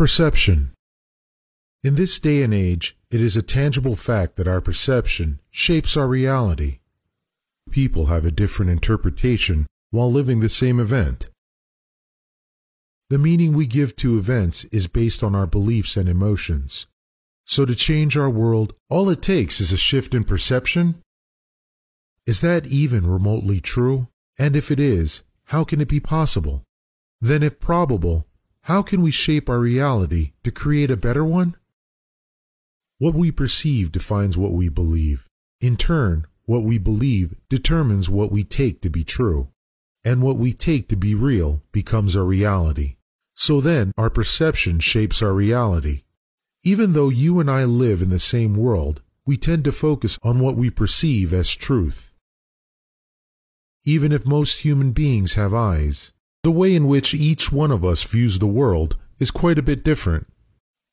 Perception. In this day and age, it is a tangible fact that our perception shapes our reality. People have a different interpretation while living the same event. The meaning we give to events is based on our beliefs and emotions. So to change our world, all it takes is a shift in perception? Is that even remotely true? And if it is, how can it be possible? Then if probable, how can we shape our reality to create a better one? What we perceive defines what we believe. In turn, what we believe determines what we take to be true. And what we take to be real becomes our reality. So then, our perception shapes our reality. Even though you and I live in the same world, we tend to focus on what we perceive as truth. Even if most human beings have eyes, the way in which each one of us views the world is quite a bit different.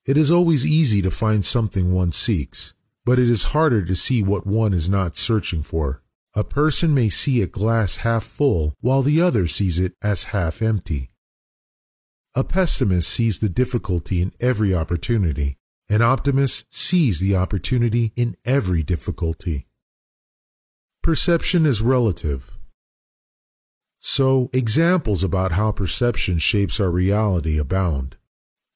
It is always easy to find something one seeks, but it is harder to see what one is not searching for. A person may see a glass half full while the other sees it as half empty. A pessimist sees the difficulty in every opportunity. An optimist sees the opportunity in every difficulty. Perception is relative. So, examples about how perception shapes our reality abound.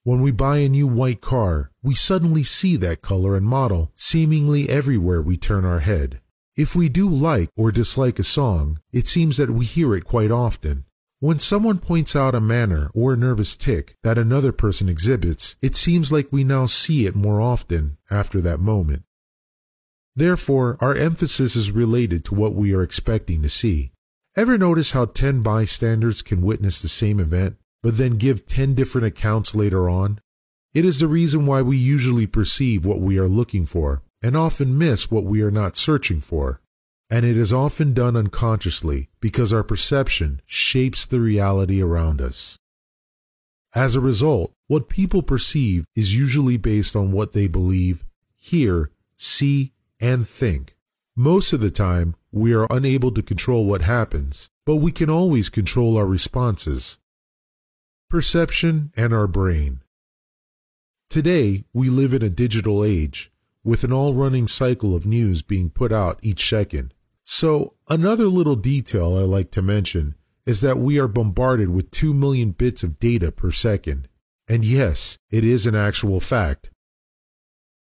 When we buy a new white car, we suddenly see that color and model seemingly everywhere we turn our head. If we do like or dislike a song, it seems that we hear it quite often. When someone points out a manner or a nervous tic that another person exhibits, it seems like we now see it more often after that moment. Therefore, our emphasis is related to what we are expecting to see. Ever notice how 10 bystanders can witness the same event, but then give 10 different accounts later on? It is the reason why we usually perceive what we are looking for and often miss what we are not searching for. And it is often done unconsciously because our perception shapes the reality around us. As a result, what people perceive is usually based on what they believe, hear, see, and think. Most of the time, we are unable to control what happens, but we can always control our responses. Perception and our brain. Today, we live in a digital age, with an all running cycle of news being put out each second. So, another little detail I like to mention is that we are bombarded with 2 million bits of data per second. And yes, it is an actual fact.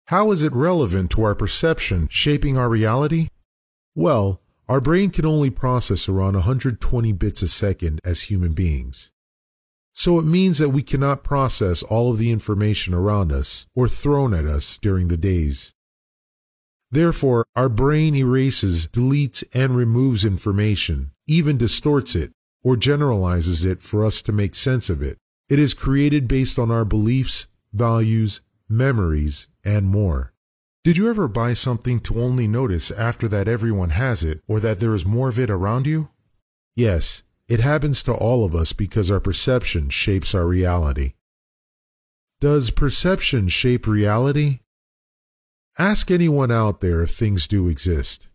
How is it relevant to our perception shaping our reality? Well, our brain can only process around 120 bits a second as human beings. So it means that we cannot process all of the information around us or thrown at us during the days. Therefore, our brain erases, deletes, and removes information, even distorts it, or generalizes it for us to make sense of it. It is created based on our beliefs, values, memories, and more. Did you ever buy something to only notice after that everyone has it or that there is more of it around you? Yes, it happens to all of us because our perception shapes our reality. Does perception shape reality? Ask anyone out there if things do exist,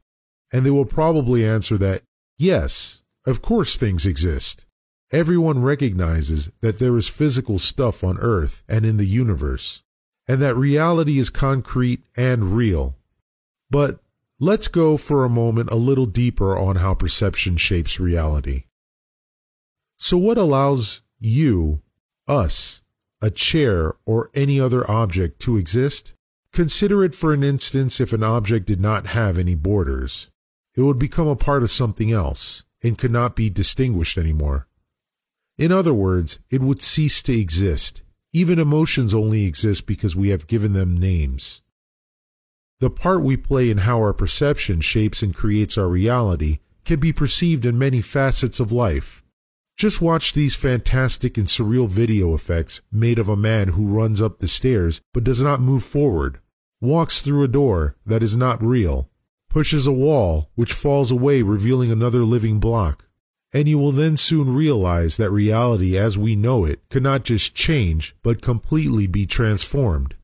and they will probably answer that, yes, of course things exist. Everyone recognizes that there is physical stuff on Earth and in the universe and that reality is concrete and real. But let's go for a moment a little deeper on how perception shapes reality. So, what allows you, us, a chair, or any other object to exist? Consider it for an instance if an object did not have any borders. It would become a part of something else and could not be distinguished anymore. In other words, it would cease to exist even emotions only exist because we have given them names. The part we play in how our perception shapes and creates our reality can be perceived in many facets of life. Just watch these fantastic and surreal video effects made of a man who runs up the stairs but does not move forward, walks through a door that is not real, pushes a wall which falls away revealing another living block, and you will then soon realize that reality as we know it cannot just change, but completely be transformed.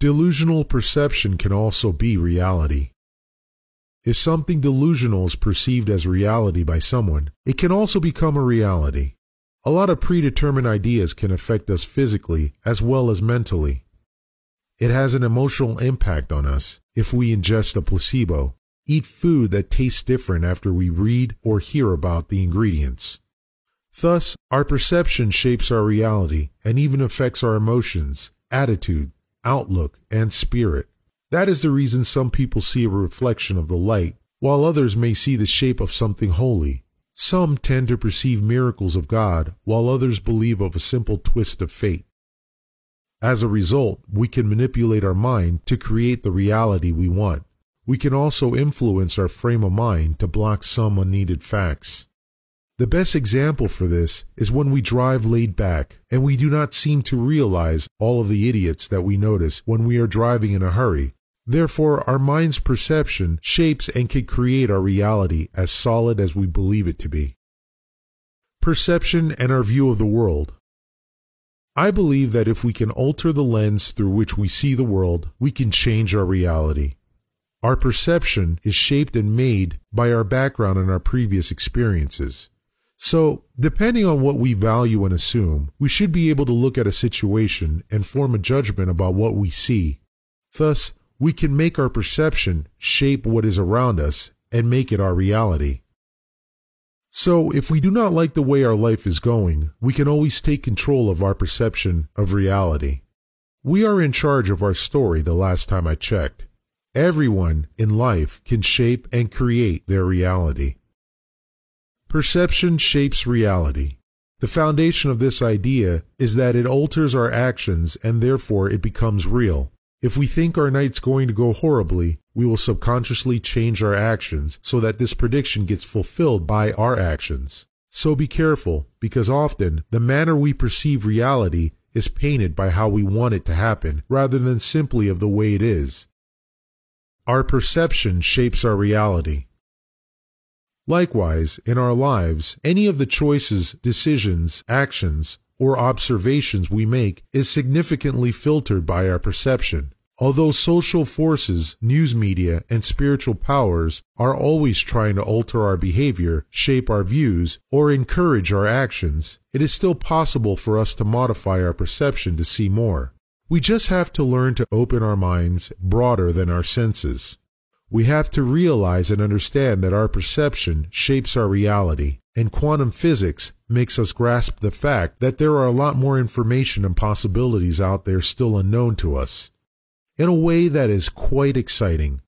Delusional perception can also be reality. If something delusional is perceived as reality by someone, it can also become a reality. A lot of predetermined ideas can affect us physically as well as mentally. It has an emotional impact on us if we ingest a placebo, eat food that tastes different after we read or hear about the ingredients. Thus, our perception shapes our reality and even affects our emotions, attitude, outlook, and spirit. That is the reason some people see a reflection of the light, while others may see the shape of something holy. Some tend to perceive miracles of God, while others believe of a simple twist of fate. As a result, we can manipulate our mind to create the reality we want. We can also influence our frame of mind to block some unneeded facts. The best example for this is when we drive laid back and we do not seem to realize all of the idiots that we notice when we are driving in a hurry. Therefore, our mind's perception shapes and can create our reality as solid as we believe it to be. Perception and our view of the world. I believe that if we can alter the lens through which we see the world, we can change our reality. Our perception is shaped and made by our background and our previous experiences. So, depending on what we value and assume, we should be able to look at a situation and form a judgment about what we see. Thus, we can make our perception shape what is around us and make it our reality. So, if we do not like the way our life is going, we can always take control of our perception of reality. We are in charge of our story the last time I checked. Everyone in life can shape and create their reality. Perception shapes reality. The foundation of this idea is that it alters our actions and therefore it becomes real. If we think our night's going to go horribly, we will subconsciously change our actions so that this prediction gets fulfilled by our actions. So be careful, because often the manner we perceive reality is painted by how we want it to happen rather than simply of the way it is. Our perception shapes our reality. Likewise, in our lives, any of the choices, decisions, actions, or observations we make is significantly filtered by our perception. Although social forces, news media, and spiritual powers are always trying to alter our behavior, shape our views, or encourage our actions, it is still possible for us to modify our perception to see more. We just have to learn to open our minds broader than our senses. We have to realize and understand that our perception shapes our reality, and quantum physics makes us grasp the fact that there are a lot more information and possibilities out there still unknown to us, in a way that is quite exciting.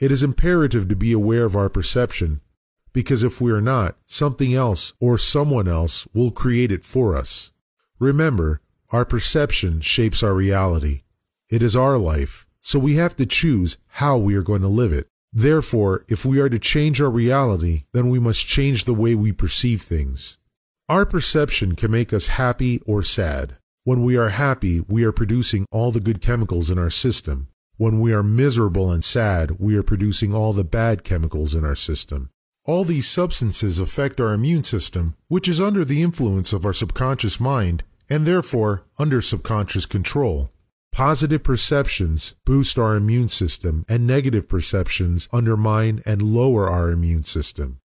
It is imperative to be aware of our perception, because if we are not, something else or someone else will create it for us. Remember, our perception shapes our reality. It is our life so we have to choose how we are going to live it. Therefore, if we are to change our reality, then we must change the way we perceive things. Our perception can make us happy or sad. When we are happy, we are producing all the good chemicals in our system. When we are miserable and sad, we are producing all the bad chemicals in our system. All these substances affect our immune system, which is under the influence of our subconscious mind and therefore under subconscious control. Positive perceptions boost our immune system, and negative perceptions undermine and lower our immune system.